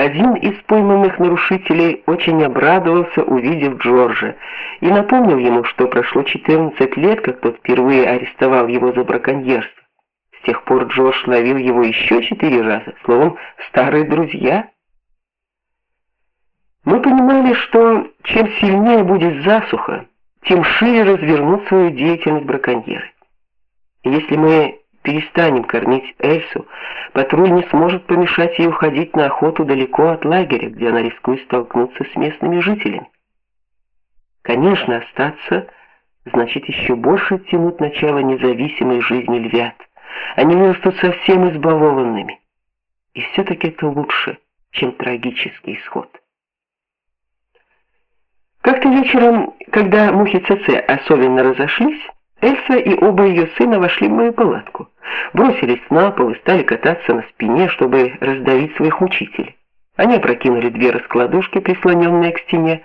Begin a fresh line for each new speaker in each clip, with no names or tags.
Один из пойманных нарушителей очень обрадовался, увидев Джорджа, и напомнил ему, что прошло 14 лет, как тот впервые арестовал его за браконьерство. С тех пор Джордж ловил его еще четыре раза, словом, старые друзья. Мы понимали, что чем сильнее будет засуха, тем шире развернут свою деятельность браконьеры. Если мы перестанем кормить Эльсу, патруль не сможет помешать ей уходить на охоту далеко от лагеря, где она рискует столкнуться с местными жителями. Конечно, остаться значит еще больше тянуть начало независимой жизни львят. Они вырастут совсем избалованными. И все таки это лучше, чем трагический исход. Как-то вечером, когда мухи ЦЦ особенно разошлись, Эльса и оба ее сына вошли в мою палатку, бросились на пол и стали кататься на спине, чтобы раздавить своих мучителей. Они опрокинули две раскладушки, прислоненные к стене.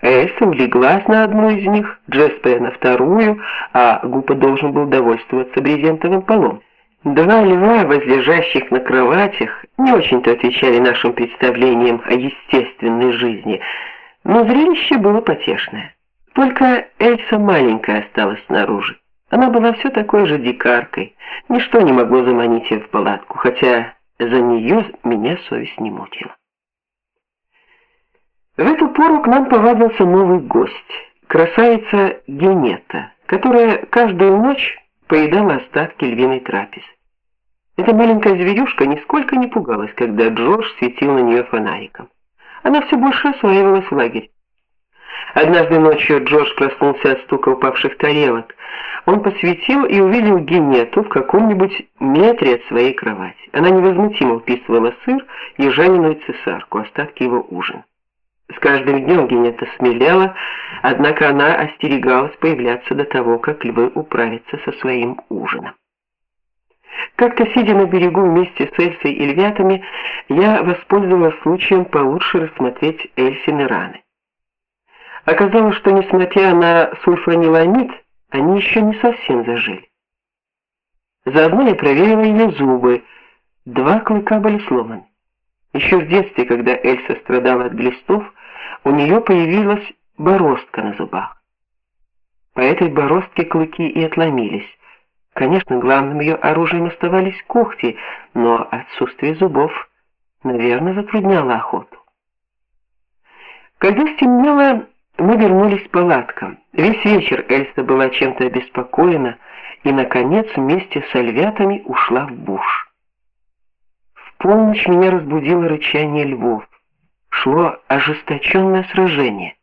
Эльса улеглась на одну из них, Джеспе на вторую, а Гупа должен был довольствоваться брезентовым полом. Два льва, возлежащих на кроватях, не очень-то отвечали нашим представлениям о естественной жизни, но зрелище было потешное. Только Эльса маленькая осталась снаружи. Она была все такой же дикаркой. Ничто не могло заманить ее в палатку, хотя за нее меня совесть не мучила. В эту пору к нам повадился новый гость, красавица Генета, которая каждую ночь поедала остатки львиной трапезы. Эта маленькая зверюшка нисколько не пугалась, когда Джордж светил на нее фонариком. Она все больше осваивалась в лагерь. Однажды ночью Джордж проснулся от стука упавших тарелок. Он посветил и увидел Генету в каком-нибудь метре от своей кровати. Она невозмутимо вписывала сыр и жареную цесарку, остатки его ужина. С каждым днем Генета смелела, однако она остерегалась появляться до того, как львы управятся со своим ужином. Как-то сидя на берегу вместе с Эльсой и львятами, я воспользовалась случаем получше рассмотреть Эльсины раны. Оказалось, что несмотря на сульфаниламид, они еще не совсем зажили. Заодно я проверила ее зубы. Два клыка были сломаны. Еще в детстве, когда Эльса страдала от глистов, у нее появилась бороздка на зубах. По этой бороздке клыки и отломились. Конечно, главным ее оружием оставались когти, но отсутствие зубов, наверное, затрудняло охоту. Когда стемнело, мы вернулись к палаткам. Весь вечер Эльса была чем-то обеспокоена и наконец вместе с львятами ушла в буш. В полночь меня разбудило рычание львов. Шло ожесточенное сражение.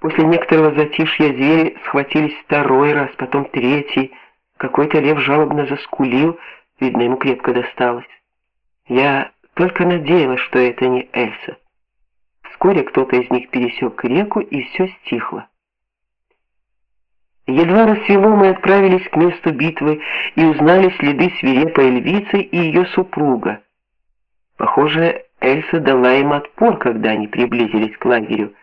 После некоторого затишья звери схватились второй раз, потом третий. Какой-то лев жалобно заскулил, видно, ему крепко досталось. Я только надеялась, что это не Эльса. Вскоре кто-то из них пересек реку, и все стихло. Едва рассвело, мы отправились к месту битвы и узнали следы свирепой львицы и ее супруга. Похоже, Эльса дала им отпор, когда они приблизились к лагерю.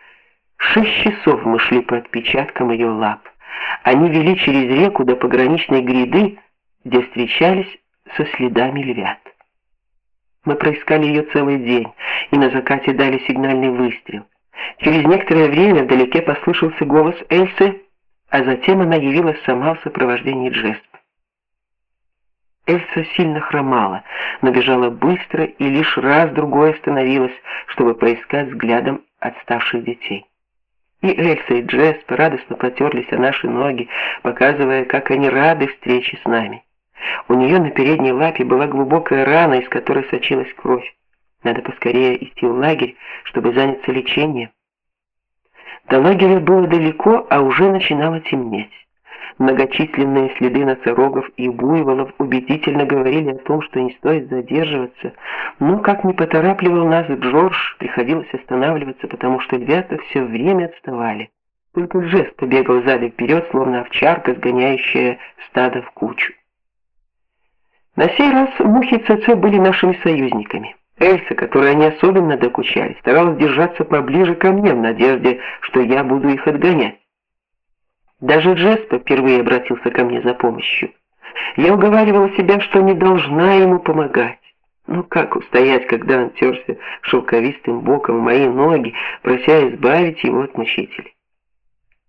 Шесть часов мы шли по отпечаткам ее лап. Они вели через реку до пограничной гряды, где встречались со следами львят. Мы проискали ее целый день, и на закате дали сигнальный выстрел. Через некоторое время вдалеке послышался голос Эльсы, а затем она явилась сама в сопровождении Джеспа. Эльса сильно хромала, но бежала быстро и лишь раз другой остановилась, чтобы поискать взглядом отставших детей. И Эльса, и Джеспа радостно потерлись о наши ноги, показывая, как они рады встрече с нами. У нее на передней лапе была глубокая рана, из которой сочилась кровь. Надо поскорее идти в лагерь, чтобы заняться лечением. До лагеря было далеко, а уже начинало темнеть. Многочисленные следы носорогов и буйволов убедительно говорили о том, что не стоит задерживаться, но как ни поторапливал нас Джордж, приходилось останавливаться, потому что ребята все время отставали. Только Джесс побегал сзади вперед, словно овчарка, сгоняющая стадо в кучу. На сей раз мухи ЦЦ были нашими союзниками. Эльса, которой они особенно докучали, старалась держаться поближе ко мне в надежде, что я буду их отгонять. Даже Джеспа впервые обратился ко мне за помощью. Я уговаривала себя, что не должна ему помогать. Ну как устоять, когда он терся шелковистым боком в мои ноги, прося избавить его от мучителей?